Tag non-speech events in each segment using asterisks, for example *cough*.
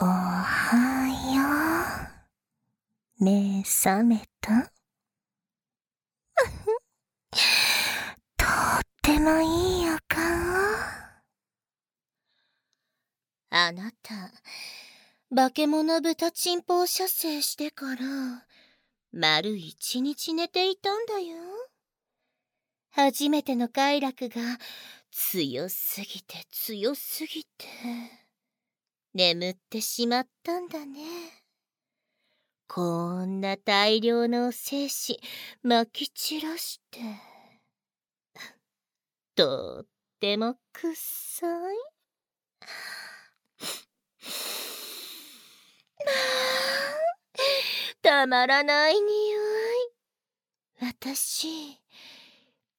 おはよう。目覚めた？*laughs* とってもいい予感あなた、化け物豚チンポを射精してから、丸一日寝ていたんだよ。初めての快楽が強すぎて強すぎて。眠ってしまったんだね。こんな大量の精子まき散らして。とってもくっさい。まあ、たまらない匂い。私、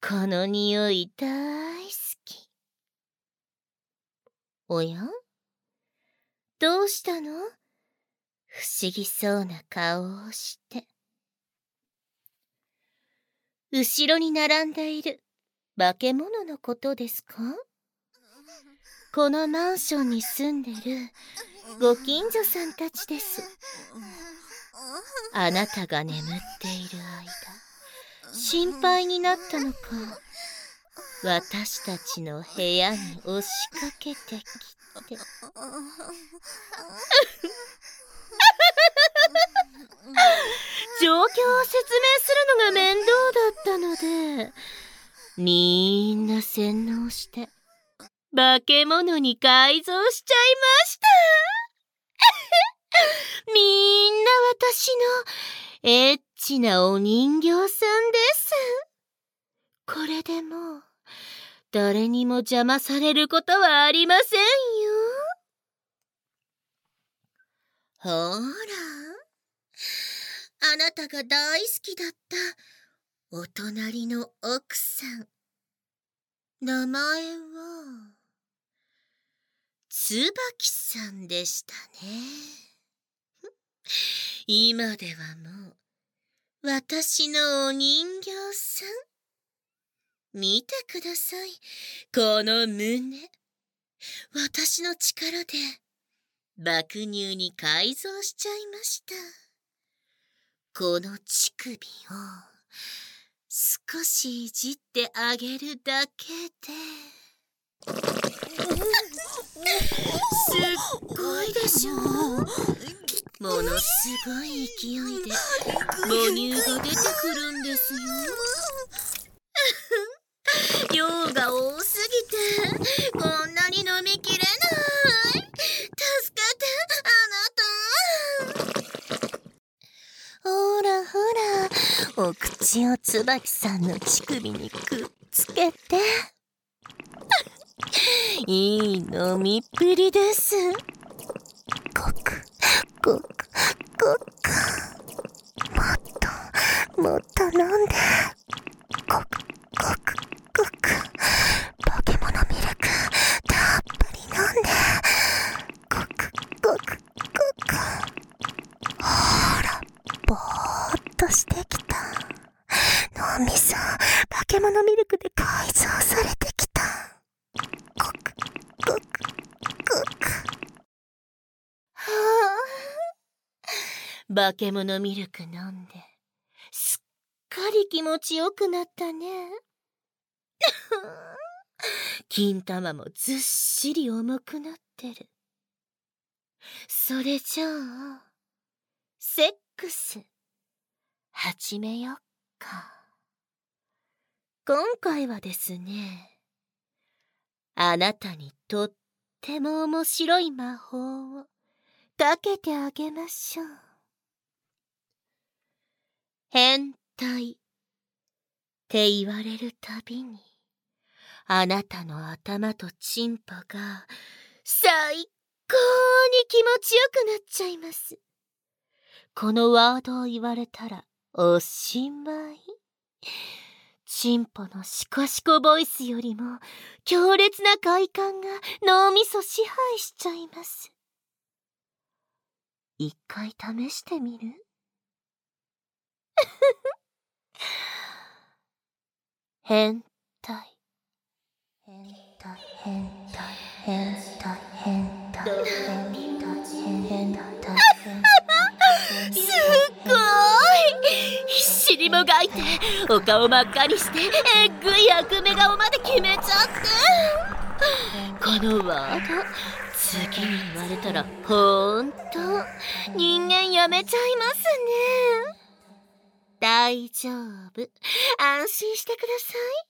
この匂い大好き。おや？どうしたの？不思議そうな顔をして。後ろに並んでいる化け物のことですか？このマンションに住んでるご近所さんたちです。あなたが眠っている間、心配になったのか、私たちの部屋に押しかけてきて。状況を説明するのが面倒だったので、みんな洗脳して、化け物に改造しちゃいました *laughs* みんな私のエッチなお人形さんです。これでもう、誰にも邪魔されることはありませんよ。ほら、あなたが大好きだったお隣の奥さん。名前は、椿さんでしたね。今ではもう、私のお人形さん。見てください。この胸。私の力で爆乳に改造しちゃいました。この乳首を少しいじってあげるだけで。すっごいでしょものすごい勢いで母乳が出てくるんですよ。*laughs* 量が多すぎてこんなに飲みきれない助けてあなたほらほらお口を椿さんの乳首にくっつけて。*laughs* いい飲みっぷりです。ごくごくごく。もっともっと飲んで。ごくごくごく。化け物ミルクたっぷり飲んで。ごくごくごく。ほらぼーっとして。きた脳みそ化け物ミルクで改造されてきたごくごくごくはあ化け物ミルク飲んですっかり気持ちよくなったね。*laughs* 金玉もずっしり重くなってる。それじゃあ、セックス、始めよっか。今回はですね、あなたにとっても面白い魔法をかけてあげましょう。変態って言われるたびに、あなたの頭とチンポが最高に気持ちよくなっちゃいます。このワードを言われたらおしまい。チンポのシコシコボイスよりも強烈な快感が脳みそ支配しちゃいます。一回試してみる？*laughs* 変態。変態。変態。変態。変態。変態。変態。もがいてお顔真っ赤にしてえっぐい悪目顔まで決めちゃってこのワード次に言われたらほんと人間やめちゃいますね大丈夫安心してください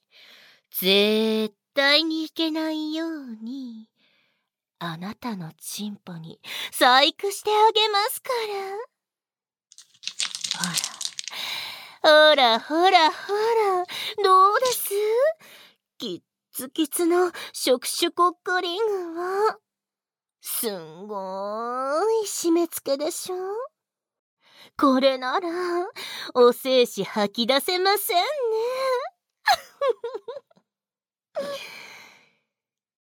絶対にいけないよう。にあなたのチンポに細工してあげますからほら。ほらほらほらどうです？キッツキツの触手コックリングは？すんごーい締め付けでしょ？これならお精子吐き出せませんね。*laughs*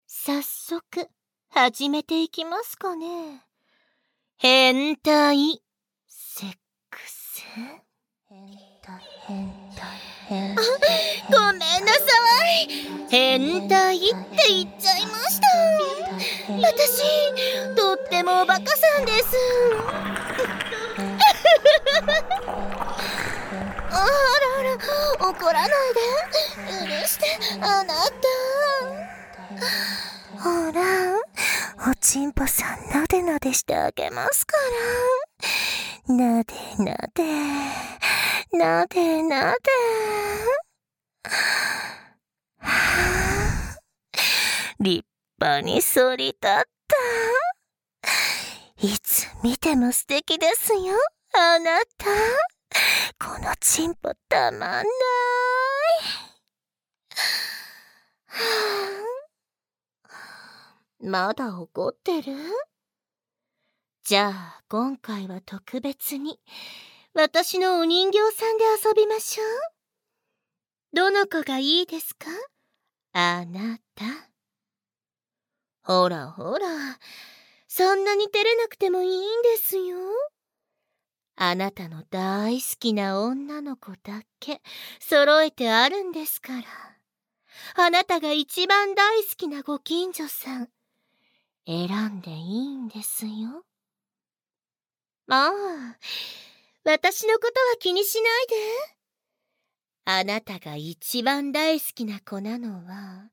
早速始めていきますかね。変態セックス？変態。ごめんなさい。変態って言っちゃいました。私とってもおバカさんです。あらあら怒らないで。許してあなた。ほらおちんぽさんなでなでしてあげますから。なでなで。なでなで。立派に反り立った。いつ見ても素敵ですよあなた。このチンポたまんない。まだ怒ってる？じゃあ今回は特別に私のお人形さんで遊びましょう。どの子がいいですか？あなた。ほらほら、そんなに照れなくてもいいんですよ。あなたの大好きな女の子だけ揃えてあるんですから。あなたが一番大好きなご近所さん、選んでいいんですよ。まあ、私のことは気にしないで。あなたが一番大好きな子なのは、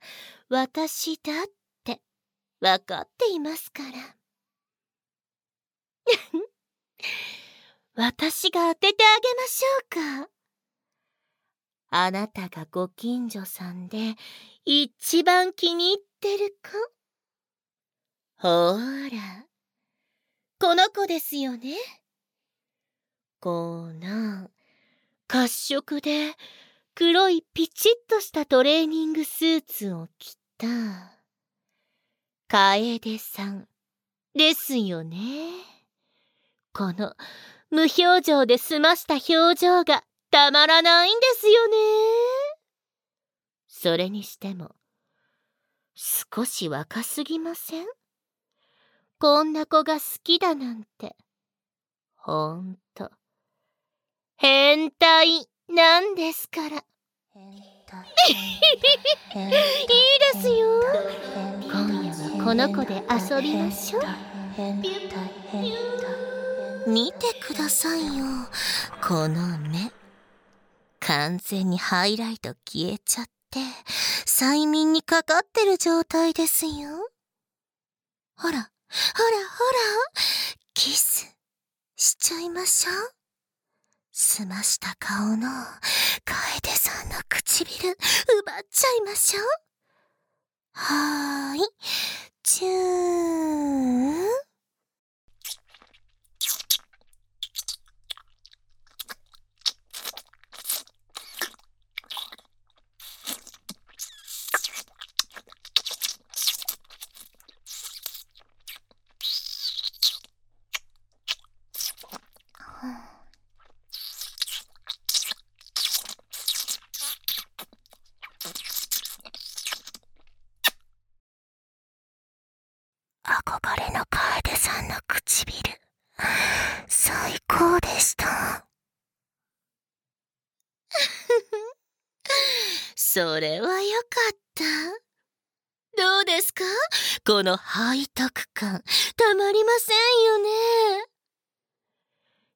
私だってわかっていますから。*laughs* 私が当ててあげましょうか。あなたがご近所さんで一番気に入ってる子。ほーら、この子ですよね。この褐色で黒いピチッとしたトレーニングスーツを着た楓さんですよね。この無表情で済ました表情がたまらないんですよね。それにしても、少し若すぎません？こんな子が好きだなんて。ほんと。変態なんですから。いいですよ。今夜はこの子で遊びましょう。見てくださいよ。この目。完全にハイライト消えちゃって。催眠にかかってる状態ですよ。ほらほらほら。キスしちゃいましょう澄ました顔の楓さんの唇奪っちゃいましょう。はーい。チューンれの楓さんの唇。最高でした。それはよかった。どうですか？この背徳感。たまりませんよね。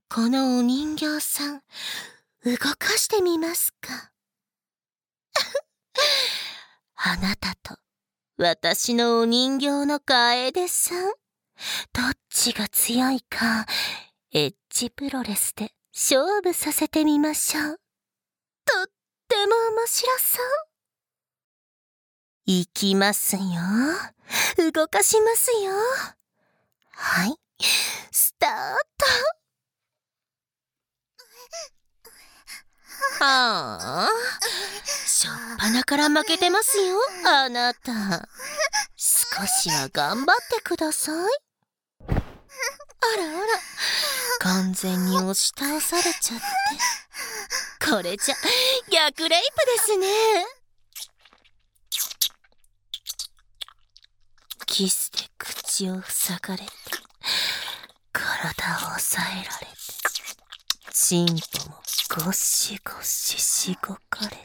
このお人形さん動かしてみますか？*laughs* あなたと私のお人形の楓さん。どっちが強いか、エッジプロレスで勝負させてみましょう。とっても面白そう。いきますよ。動かしますよ。はい。スタート。はあ。しょっぱなから負けてますよ、あなた。少しは頑張ってください。あらあら、完全に押し倒されちゃって。これじゃ、逆レイプですね。キスで口を塞がれて、体を押さえられて、チンポもゴシゴシしごかれて。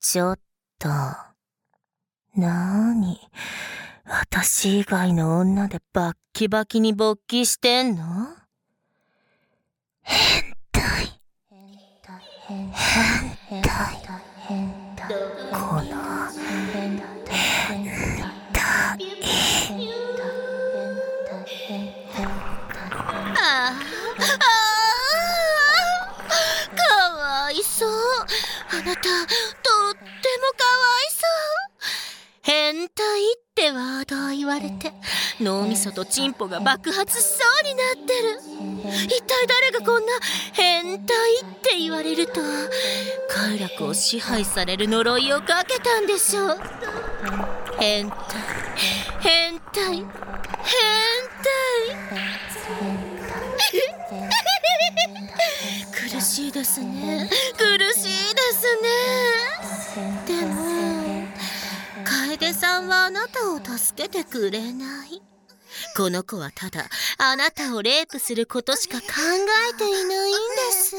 ちょっと、なーに、私以外の女でバッキバキに勃起してんの？変態。変態。変態。この、変態。あああなた、とってもかわいそう。変態ってワードを言われて、脳みそとチンポが爆発しそうになってる。一体誰がこんな変態って言われると、快楽を支配される呪いをかけたんでしょう。変態、変態、変態。*laughs* 苦しいですね苦しいですねでさんはあなたを助けてくれない？この子はただあなたをレイプすることしか考えていないんです。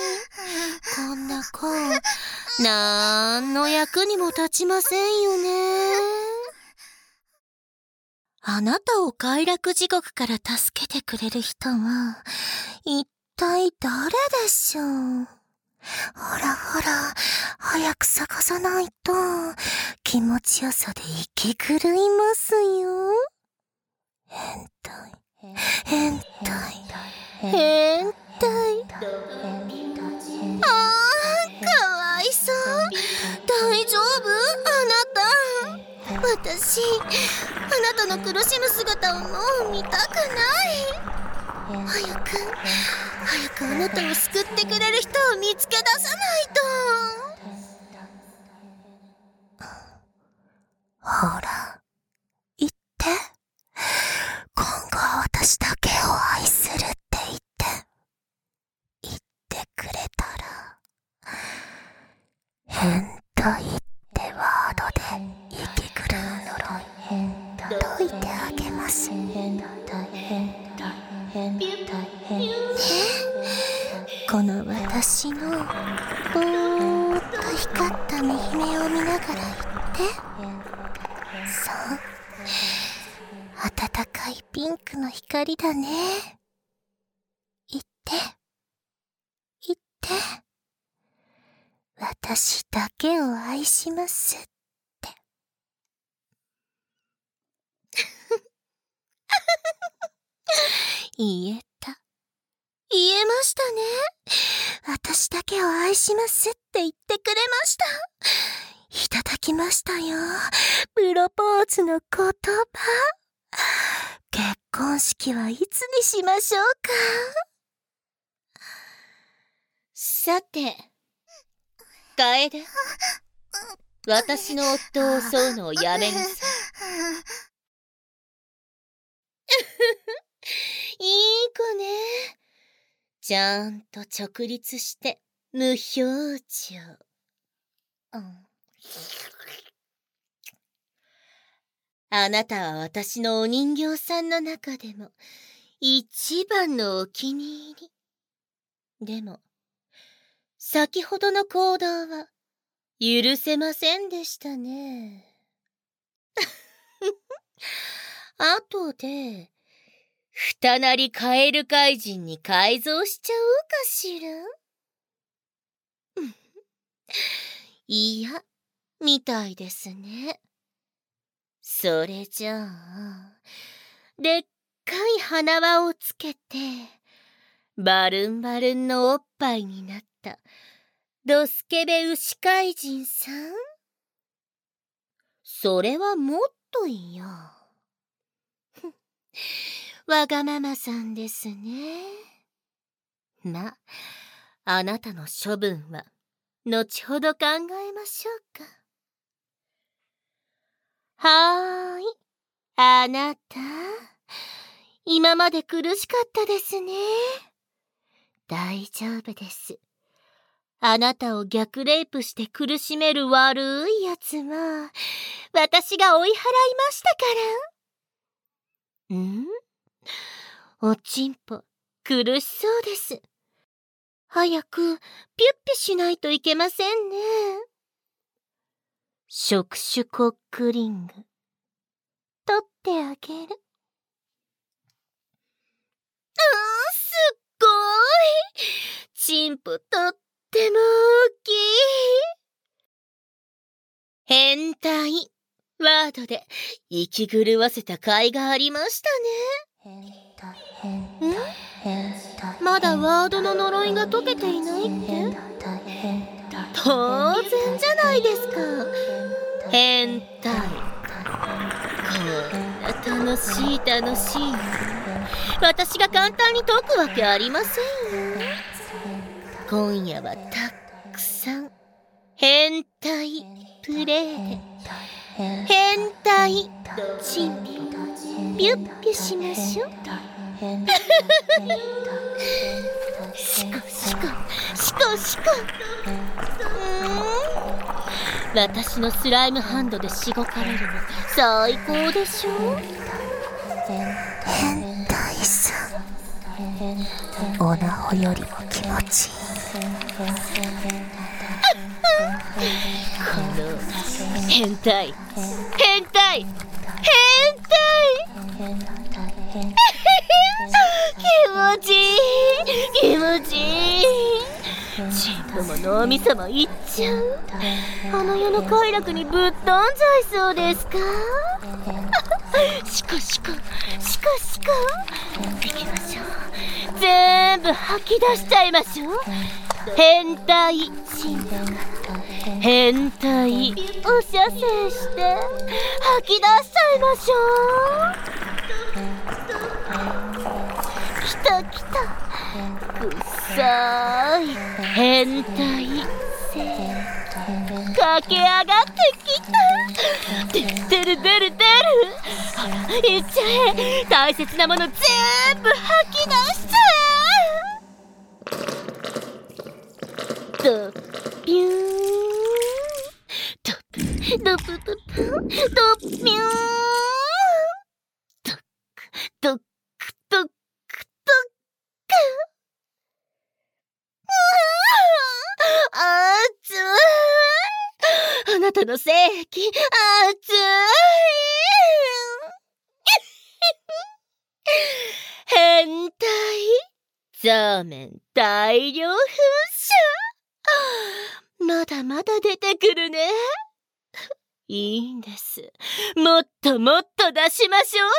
こんな子なんの役にも立ちませんよね。あなたを快楽地獄から助けてくれる人は一体誰でしょう？ほらほら、早く探さないと、気持ちよさで息狂いますよ。変態、変態、変態。ああ、かわいそう。大丈夫？あなた。私、あなたの苦しむ姿をもう見たくない。早く早くあなたを救ってくれる人を見つけ出さないとほら言って今後は私だけを愛するって言って言ってくれたら変態ってワードで息狂う呪い解いてあげます変態変態変変この私のぼーっと光った右目を見ながら言ってそう暖かいピンクの光だね言って言って私だけを愛しますって *laughs* 言えた。言えましたね。私だけを愛しますって言ってくれました。いただきましたよ。プロポーズの言葉。結婚式はいつにしましょうか？さて、楓。私の夫を襲うのをやめなさい。*laughs* いい子ね。ちゃんと直立して無表情。うん、あなたは私のお人形さんの中でも一番のお気に入り。でも、先ほどの行動は許せませんでしたね。*laughs* 後でふたなりカエル怪人に改造しちゃおうかしらいや、みたいですね。それじゃあ、でっかい花輪をつけて、バルンバルンのおっぱいになったドスケベ牛怪人さん？それはもっといいよ。わがままさんですね。ま、あなたの処分は、後ほど考えましょうか。はーい、あなた。今まで苦しかったですね。大丈夫です。あなたを逆レイプして苦しめる悪い奴は、私が追い払いましたから。ん？おちんぽ、苦しそうです。早く、ピュッピしないといけませんね。触手コックリング。取ってあげる。あー、すっごい。チンポとっても大きい変態。ワードで息狂わせた甲斐がありましたね。ん？まだワードの呪いが解けていないって？当然じゃないですか。変態。こんな楽しい楽しい。私が簡単に解くわけありませんよ。今夜はたくさん変態プレイで変態チンピュッピュしましょう。シコシコシコシコ私のスライムハンドでしごかれるの最高でしょ変態さおなほよりも気持ちいいこの変態変態変態気持ちいい。気持ちいい。チンポも脳みそもいっちゃう。あの世の快楽にぶっ飛んじゃいそうですか？シコシコシコシコ行きましょう。全部吐き出しちゃいましょう。変態。チンポ変態。お射精して。吐き出しちゃいましょう。た来た。くっさい変態。駆け上がってきた出る出る出るほら行っちゃえ大切なもの全部吐き出しちゃえドピューンドプドプププドピューンの性癖、熱い *laughs* 変態ザーメン大量噴射まだまだ出てくるね。いいんです。もっともっと出しましょうね。